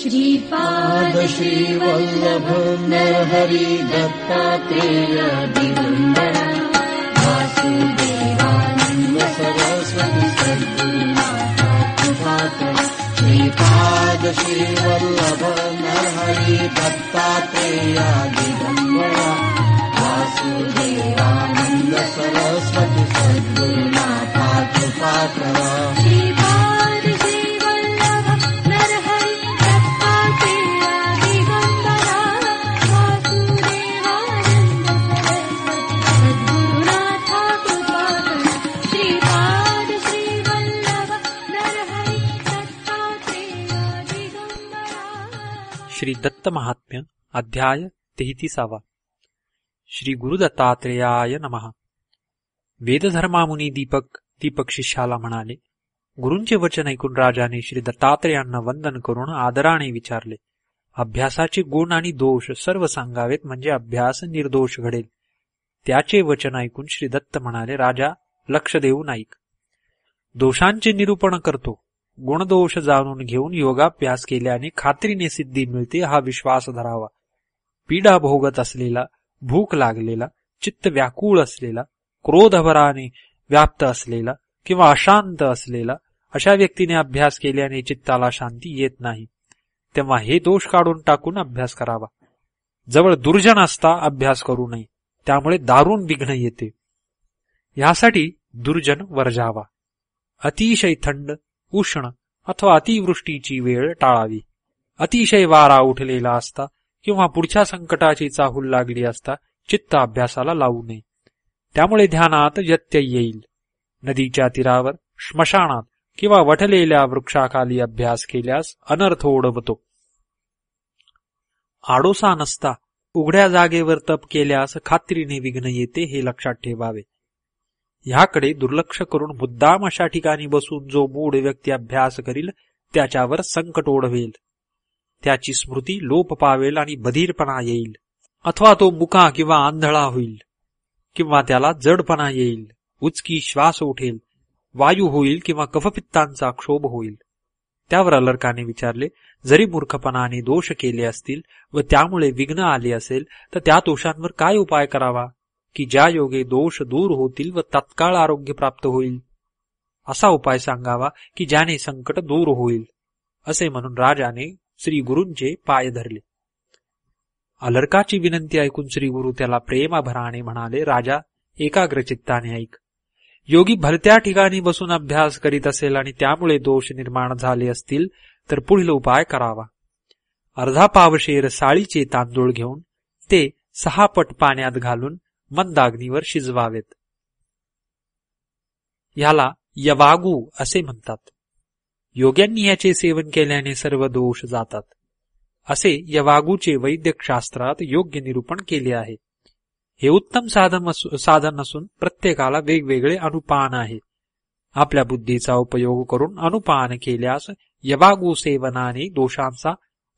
श्रीपाद श्रीवल्लभ नरहरि दत्तात्रेय दिगम्बर वासुदेवानन्द सरस्वती सद्गुरुनाथ कृपाकर श्रीपाद श्रीवल्लभ नरहरि दत्तात्रेय दिगम्बर वासुदेवानन्द सरस्वती सद्गुरुनाथ कृपाकर महात्म्य अध्याय तेहतीसावा. श्री गुरुदत्तात्रेयाय नमः. वेदधर्मामुनी दीपक दीपक शिष्याला म्हणाले गुरूंचे वचन ऐकून राजाने श्री दत्तात्रेयांना वंदन करून आदराने विचारले अभ्यासाचे गुण आणि दोष सर्व सांगावेत म्हणजे अभ्यास निर्दोष घडेल. त्याचे वचन ऐकून श्री दत्त म्हणाले राजा लक्ष देऊन ऐक दोषांचे निरूपण करतो. गुणदोष जाणून घेऊन योगाभ्यास केल्याने खात्रीने सिद्धी मिळते हा विश्वास धरावा. पीडा भोगत असलेला भूक लागलेला चित्त व्याकुळ असलेला क्रोधभराने व्याप्त असलेला किंवा अशांत असलेला अशा व्यक्तीने अभ्यास केल्याने चित्ताला शांती येत नाही तेव्हा हे दोष काढून टाकून अभ्यास करावा. जवळ दुर्जन असता अभ्यास करू नये त्यामुळे दारुण विघ्न येते. यासाठी दुर्जन वर्जावा अतिशय थंड उष्ण अथवा अतिवृष्टीची वेळ टाळावी. अतिशय वारा उठलेला असता किंवा पुढच्या संकटाची चाहूल लागली असता चित्त अभ्यासाला लावू नये. त्यामुळे ध्यानात व्यत्यय येईल. नदीच्या तीरावर स्मशानात किंवा वठलेल्या वृक्षाखाली अभ्यास केल्यास अनर्थ ओढवतो. आडोसा नसता उघड्या जागेवर तप केल्यास खात्रीने विघ्न येते हे लक्षात ठेवावे. ह्याकडे दुर्लक्ष करून मुद्दाम अशा ठिकाणी बसून जो मूढ व्यक्ती अभ्यास करील त्याच्यावर संकट ओढवेल. त्याची स्मृती लोप पावेल आणि बधीरपणा येईल. अथवा तो मुका किंवा आंधळा होईल किंवा त्याला जडपणा येईल उचकी श्वास उठेल वायू होईल किंवा कफपित्तांचा क्षोभ होईल. त्यावर अलर्काने विचारले जरी मूर्खपणाने दोष केले असतील व त्यामुळे विघ्न आले असेल तर त्या दोषांवर काय उपाय करावा? की ज्या योगे दोष दूर होतील व तत्काळ आरोग्य प्राप्त होईल. असा उपाय सांगावा की ज्याने संकट दूर होईल असे म्हणून राजाने श्री गुरूंचे पाय धरले. अलर्काची विनंती ऐकून श्री गुरु त्याला प्रेमाभराने म्हणाले राजा एकाग्र चित्ताने ऐक. योगी भलत्या ठिकाणी बसून अभ्यास करीत असेल आणि त्यामुळे दोष निर्माण झाले असतील तर पुढील उपाय करावा. अर्धा पावशेर साळीचे तांदूळ घेऊन ते सहा पट पाण्यात घालून मंदाग्नीवर शिजवावेत. ह्याला यवागू असे म्हणतात. योग्यांनी याचे सेवन केल्याने सर्व दोष जातात. असे यवागूचे वैद्यकशास्त्रात योग्य निरूपण केले आहे. हे उत्तम साधन साधन असून प्रत्येकाला वेगवेगळे अनुपान आहे. आपल्या बुद्धीचा उपयोग करून अनुपान केल्यास यवागू सेवनाने दोषांचा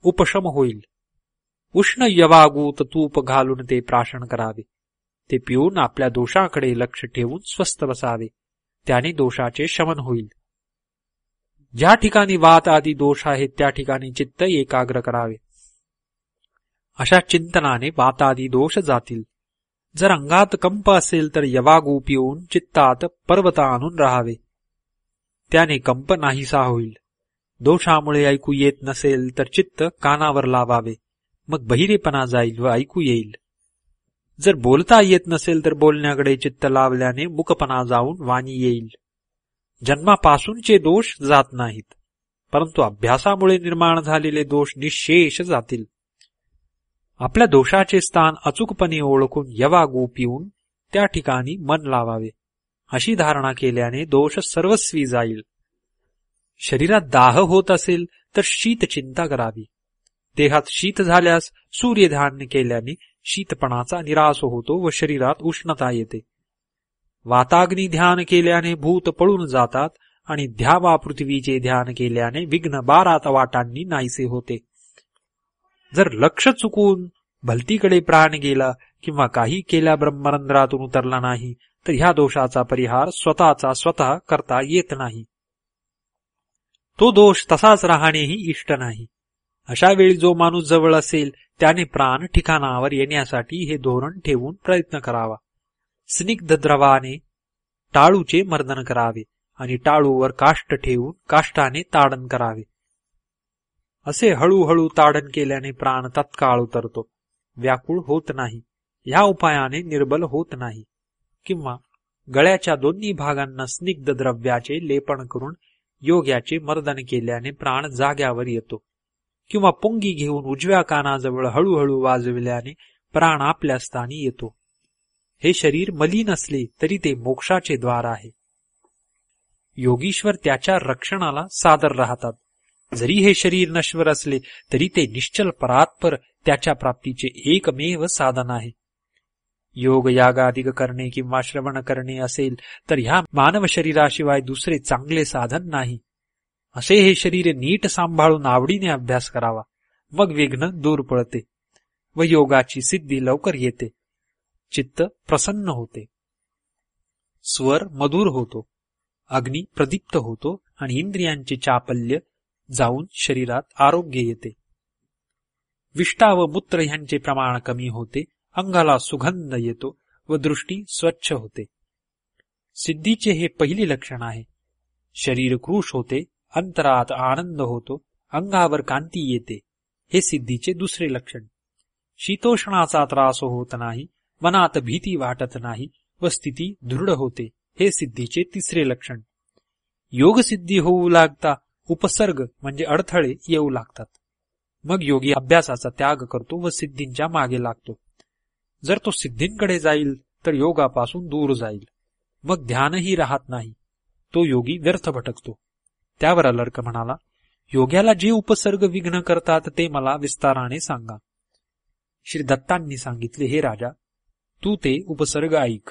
उपशम होईल. उष्ण यवागूत तूप घालून ते प्राशन करावे. ते पिऊन आपल्या दोषाकडे लक्ष ठेवून स्वस्थ बसावे. त्याने दोषाचे शमन होईल. ज्या ठिकाणी वात आदी दोष आहेत त्या ठिकाणी चित्त एकाग्र करावे. अशा चिंतनाने वातादी दोष जातील. जर अंगात कंप असेल तर यवागू पिऊन चित्तात पर्वत आणून राहावे. त्याने कंप नाहीसा होईल. दोषामुळे ऐकू येत नसेल तर चित्त कानावर लावावे. मग बहिरेपणा जाईल व ऐकू येईल. जर बोलता येत नसेल तर बोलण्याकडे चित्त लावल्याने मुकपणा जाऊन वाणी येईल. जन्मापासूनचे दोष जात नाहीत परंतु अभ्यासामुळे निर्माण झालेले दोष निशेष जातील. आपल्या दोषाचे स्थान अचूकपणे ओळखून यवा गोप पिऊन त्या ठिकाणी मन लावावे अशी धारणा केल्याने दोष सर्वस्वी जाईल. शरीरात दाह होत असेल तर शीत चिंता करावी. देहात शीत झाल्यास सूर्यधान्य केल्याने शीतपणाचा निराश होतो व शरीरात उष्णता येते. वाताग्नी ध्यान केल्याने भूत पळून जातात आणि ध्यावा पृथ्वीचे ध्यान केल्याने विघ्न बारात वाटांनी नाहीसे होते. जर लक्ष चुकून भलतीकडे प्राण गेला किंवा काही केल्या ब्रह्मरंध्रातून उतरला नाही तर ह्या दोषाचा परिहार स्वतःचा स्वतः करता येत नाही. तो दोष तसाच राहणेही इष्ट नाही. अशा वेळी जो माणूस जवळ असेल त्याने प्राण ठिकाणावर येण्यासाठी हे धोरण ठेवून प्रयत्न करावा. स्निग्ध द्रवाने टाळूचे मर्दन करावे आणि टाळूवर काष्ट ठेवून काष्टाने ताडण करावे. असे हळूहळू ताडण केल्याने प्राण तत्काळ उतरतो. व्याकुळ होत नाही. या उपायाने निर्बल होत नाही. किंवा गळ्याच्या दोन्ही भागांना स्निग्ध द्रव्याचे लेपन करून योग्याचे मर्दन केल्याने प्राण जाग्यावर येतो. किंवा पुंगी घेऊन उजव्या कानाजवळ हळूहळू वाजविल्याने प्राण आपल्या स्थानी येतो. हे शरीर मलिन असले तरी ते मोक्षाचे द्वार आहे. योगीश्वर त्याच्या रक्षणाला सादर राहतात. जरी हे शरीर नश्वर असले तरी ते निश्चल परात्पर त्याच्या प्राप्तीचे एकमेव साधन आहे. योग यागाधिक करणे किंवा श्रवण करणे असेल तर ह्या मानव शरीराशिवाय दुसरे चांगले साधन नाही. असे हे शरीर नीट सांभाळून आवडीने अभ्यास करावा. मग विघ्न दूर पळते व योगाची सिद्धी लवकर येते. चित्त प्रसन्न होते. स्वर मधुर होतो. अग्नी प्रदीप्त होतो आणि इंद्रियांचे चापल्य जाऊन शरीरात आरोग्य येते. विष्टा व मूत्र ह्यांचे प्रमाण कमी होते अंगाला सुगंध येतो व दृष्टी स्वच्छ होते. सिद्धीचे हे पहिले लक्षण आहे. शरीर क्रूश होते अंतरात आनंद होतो अंगावर कांती येते. हे सिद्धीचे दुसरे लक्षण. शीतोष्णाचा त्रास होत नाही मनात भीती वाटत नाही व स्थिती दृढ होते. हे सिद्धीचे तिसरे लक्षण. योग सिद्धी होऊ लागता उपसर्ग म्हणजे अडथळे येऊ लागतात. मग योगी अभ्यासाचा त्याग करतो व सिद्धींच्या मागे लागतो. जर तो सिद्धींकडे जाईल तर योगापासून दूर जाईल. मग ध्यानही राहत नाही. तो योगी व्यर्थ भटकतो. त्यावर अलर्क म्हणाला योग्याला जे उपसर्ग विघ्न करतात ते मला विस्ताराने सांगा. श्री दत्तांनी सांगितले हे राजा तू ते उपसर्ग ऐक.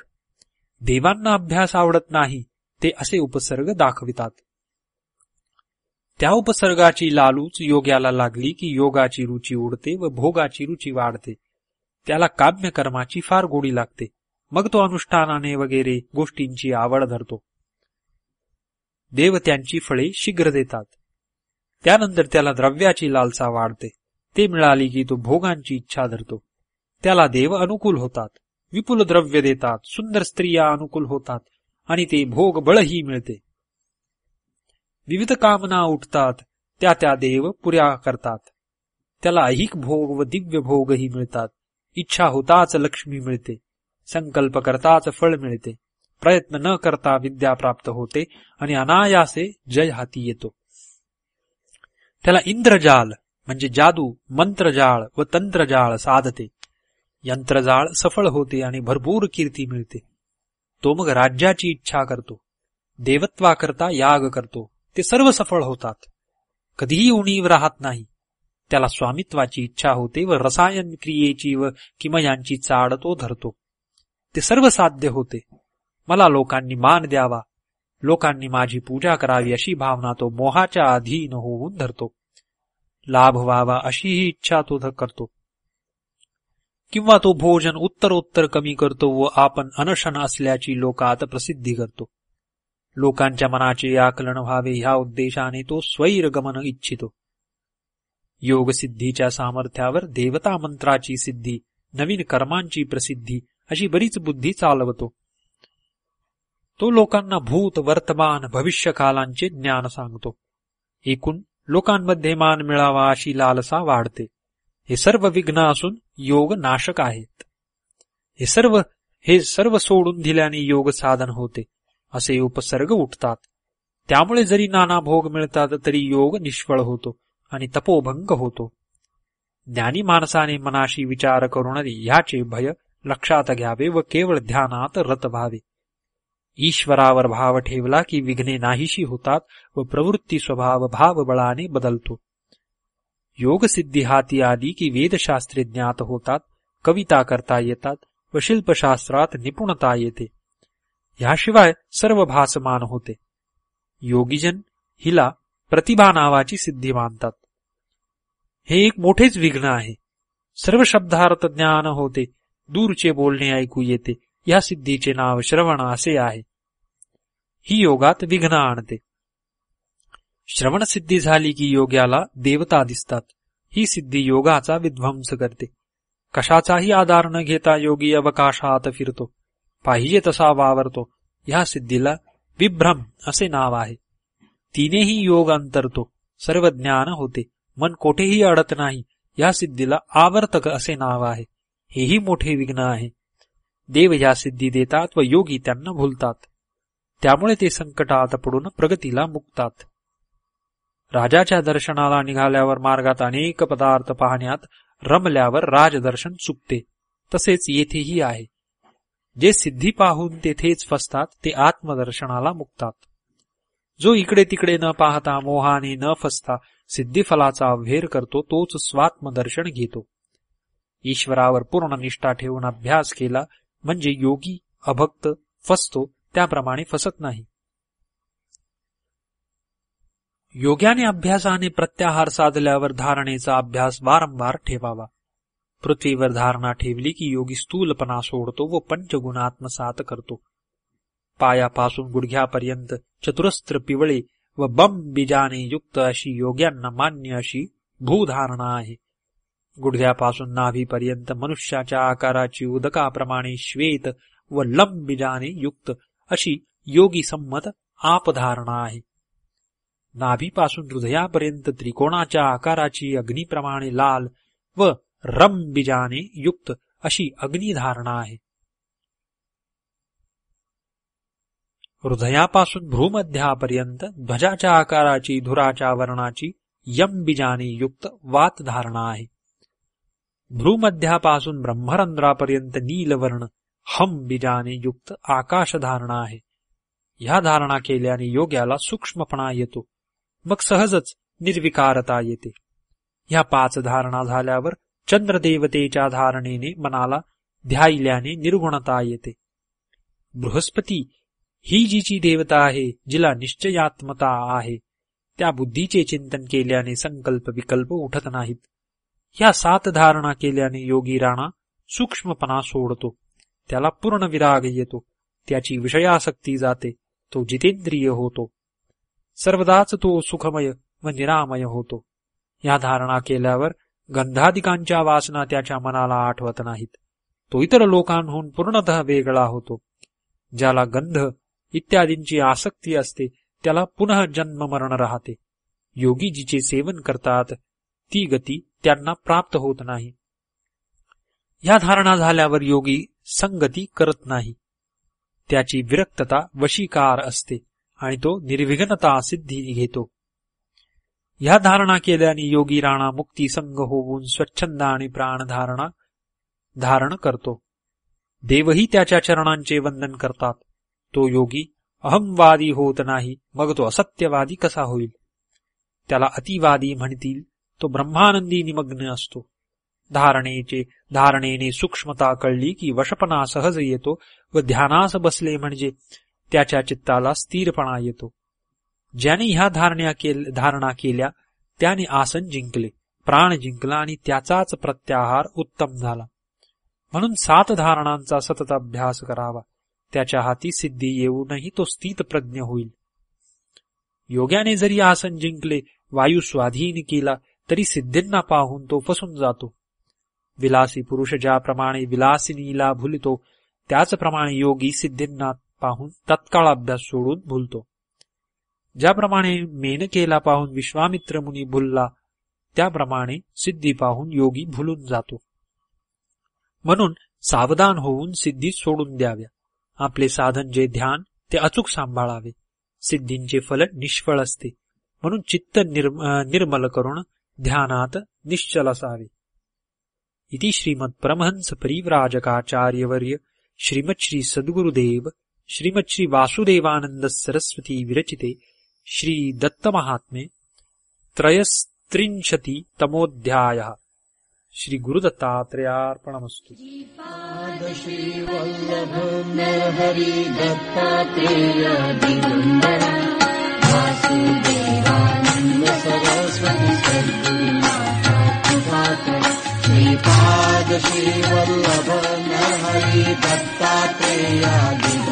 देवांना अभ्यास आवडत नाही ते असे उपसर्ग दाखवितात. त्या उपसर्गाची लालूच योग्याला लागली की योगाची रुची उडते व भोगाची रुची वाढते. त्याला काम्य कर्माची फार गोडी लागते. मग तो अनुष्ठानाने वगैरे गोष्टींची आवड धरतो. देव त्यांची फळे शीघ्र देतात. त्यानंतर त्याला द्रव्याची लालसा वाढते. ते मिळाली की तो भोगांची इच्छा धरतो. त्याला देव अनुकूल होतात. विपुल द्रव्य देतात. सुंदर स्त्रिया अनुकूल होतात. आणि ते भोग बळही मिळते. विविध कामना उठतात. त्या त्या देव पुऱ्या करतात. त्याला ऐहिक भोग व दिव्य भोगही मिळतात. इच्छा होताच लक्ष्मी मिळते. संकल्प करताच फळ मिळते. प्रयत्न न करता विद्या प्राप्त होते आणि अनायासे जय हाती येतो. त्याला इंद्रजाल म्हणजे जादू मंत्रजाळ व तंत्रजाळ साधते. यंत्रजाळ सफळ होते आणि भरपूर कीर्ती मिळते. तो मग राज्याची इच्छा करतो. देवत्वाकरता याग करतो. ते सर्व सफळ होतात. कधीही उणीव राहत नाही. त्याला स्वामित्वाची इच्छा होते व रसायन क्रियेची व किमयांची चाड तो धरतो. ते सर्व साध्य होते. मला लोकांनी मान द्यावा. लोकांनी माझी पूजा करावी अशी भावना तो मोहाच्या अधीन होऊन धरतो. लाभ व्हावा अशी ही इच्छा तो करतो. किंवा तो भोजन उत्तरोत्तर कमी करतो व आपण अनशन असल्याची लोकात प्रसिद्धी करतो. लोकांच्या मनाचे आकलन व्हावे ह्या उद्देशाने तो स्वैरगमन इच्छितो. योगसिद्धीच्या सामर्थ्यावर देवता मंत्राची सिद्धी नवीन कर्मांची प्रसिद्धी अशी बरीच बुद्धी चालवतो. तो लोकांना भूत वर्तमान भविष्यकालांचे ज्ञान सांगतो. एकूण लोकांमध्ये मान मिळावा अशी लालसा वाढते. हे सर्व विघ्न असून योग नाशक आहेत. हे सर्व हे सर्व सोडून दिल्याने योग साधन होते असे उपसर्ग उठतात. त्यामुळे जरी नाना भोग मिळतात तरी योग निष्फळ होतो आणि तपोभंग होतो. ज्ञानी माणसाने मनाशी विचार करून ह्याचे भय लक्षात घ्यावे व केवळ ध्यानात रत व्हावे. ईश्वरावर भाव ठेवला की विघ्ने नाहीशी होतात व प्रवृत्ती स्वभाव भाव बळाने बदलतो. योगसिद्धी हाती आली की वेदशास्त्रे ज्ञात होतात कविता करता येतात व शिल्पशास्त्रात निपुणता येते. ह्याशिवाय सर्व भासमान होते. योगीजन हिला प्रतिभा नावाची सिद्धी मानतात. हे एक मोठेच विघ्न आहे. सर्व शब्दार्थ ज्ञान होते. दूरचे बोलणे ऐकू येते. या सिद्धीचे नाव श्रवण असे आहे. ही योगात विघ्न आणते. श्रवण सिद्धी झाली की योग्याला देवता दिसतात. ही सिद्धी योगाचा विध्वंस करते. कशाचाही आधार न घेता योगी अवकाशात फिरतो. पाहिजे तसा वावरतो. ह्या सिद्धीला विभ्रम असे नाव आहे. तिनेही योग अंतरतो. सर्व ज्ञान होते. मन कोठेही अडत नाही. या सिद्धीला आवर्तक असे नाव आहे. हेही मोठे विघ्न आहे. देव या सिद्धी देतात व योगी त्यांना भुलतात. त्यामुळे ते संकटात पडून प्रगतीला मुक्तात. राजाच्या दर्शनाला निघाल्यावर मार्गात अनेक पदार्थ पाहण्यात रमल्यावर राजदर्शन चुकते. तसेच येथेही आहे. जे सिद्धी पाहून तेथेच फसतात ते आत्मदर्शनाला मुक्तात. जो इकडे तिकडे न पाहता मोहाने न फसता सिद्धीफलाचा अव्हेर करतो तोच स्वात्मदर्शन घेतो. ईश्वरावर पूर्ण निष्ठा ठेवून अभ्यास केला म्हणजे योगी अभक्त फसतो त्याप्रमाणे फसत नाही. योग्याने अभ्यासाने प्रत्याहार साधल्यावर धारणेचा अभ्यास वारंवार ठेवावा. पृथ्वीवर धारणा ठेवली की योगी स्थूलपणा सोडतो व पंचगुण आत्मसात करतो. पायापासून गुडघ्यापर्यंत चतुरस्त्र पिवळे व बम बीजाने युक्त अशी योग्यांना मान्य अशी भूधारणा आहे. गुडघ्यापासून नाभीपर्यंत मनुष्याच्या आकाराची उदकाप्रमाणे श्वेत व लंब बीजाने युक्त अशी योगी संमत आपधारणा आहे. नाभीपासून हृदयापर्यंत त्रिकोणाच्या आकाराची अग्निप्रमाणे लाल व रंबिजाने युक्त अशी अग्निधारणा आहे. हृदयापासून भ्रूमध्यापर्यंत ध्वजाच्या आकाराची धुराच्या वर्णाची यम बीजाने युक्त वात धारणा आहे. भ्रूमध्यापासून ब्रह्मरंध्रापर्यंत नीलवर्ण हम बीजाने युक्त आकाश धारणा आहे. ह्या धारणा केल्याने योग्याला सूक्ष्मपणा येतो. मग सहजच निर्विकारता येते. ह्या पाच धारणा झाल्यावर चंद्रदेवतेच्या धारणेने मनाला ध्यायल्याने निर्गुणता येते. बृहस्पती ही जीची देवता आहे जिला निश्चयात्मता आहे त्या बुद्धीचे चिंतन केल्याने संकल्प विकल्प उठत नाहीत. ह्या सात धारणा केल्याने योगी राणा सूक्ष्मपणा सोडतो. त्याला पूर्ण विराग येतो. त्याची विषयासक्ती जाते. तो जितेंद्रिय होतो. सर्वदाच तो सुखमय व निरामय होतो. या धारणा केल्यावर गंधाधिकांच्या वासना त्याच्या मनाला आठवत नाहीत. तो इतर लोकांहून पूर्णतः वेगळा होतो. ज्याला गंध इत्यादींची आसक्ती असते त्याला पुनः जन्म मरण राहते. योगीजीचे सेवन करतात ती गती त्यांना प्राप्त होत नाही. या धारणा झाल्यावर योगी संगती करत नाही. त्याची विरक्तता वशीकार असते आणि तो निर्विघ्नता सिद्धी घेतो. ह्या धारणा केल्याने योगी राणा मुक्ती संघ होऊन स्वच्छंद आणि प्राणधारणा धारण करतो. देवही त्याच्या चरणांचे वंदन करतात. तो योगी अहमवादी होत नाही मग तो असत्यवादी कसा होईल? त्याला अतिवादी म्हणतील तो ब्रह्मानंदी निमग्न असतो। धारणेचे धारणेने सूक्ष्मता कळली की वशपणा सहज येतो व ध्यानास बसले म्हणजे त्याच्या चित्ताला स्थिरपणा येतो. ज्याने ह्या धारण्या केल धारणा केल्या त्याने आसन जिंकले प्राण जिंकला आणि त्याचाच प्रत्याहार उत्तम झाला. म्हणून सात धारणांचा सतत अभ्यास करावा. त्याच्या हाती सिद्धी येऊनही तो स्थित प्रज्ञ होईल. योग्याने जरी आसन जिंकले वायू स्वाधीन केला तरी सिद्धींना पाहून तो फसून जातो. विलासी पुरुष ज्याप्रमाणे विलासिनीला भुलतो त्याचप्रमाणे योगी सिद्धींना पाहून तत्काळ अभ्यास सोडून भुलतो. ज्याप्रमाणे मेनकेला पाहून विश्वामित्र मुनी भुलला त्याप्रमाणे सिद्धी पाहून योगी भुलून जातो. म्हणून सावधान होऊन सिद्धी सोडून द्याव्या. आपले साधन जे ध्यान ते अचूक सांभाळावे. सिद्धींचे फल निष्फळ असते. म्हणून चित्त निर्मल करून ध्यानात निश्चल असावे इति श्रीमत् परमहंस परिव्राजकाचार्यवर्य श्रीमत् श्री सद्गुरुदेव श्रीमत्श्री वासुदेवानंद सरस्वती विरचिते श्री दत्तमहात्मे त्रयस्त्रिंशति तमोऽध्यायः श्री गुरुदत्तात्रयार्पणमस्तु श्रीपादशी वल्लभ न हरि दत्तात्रेयादि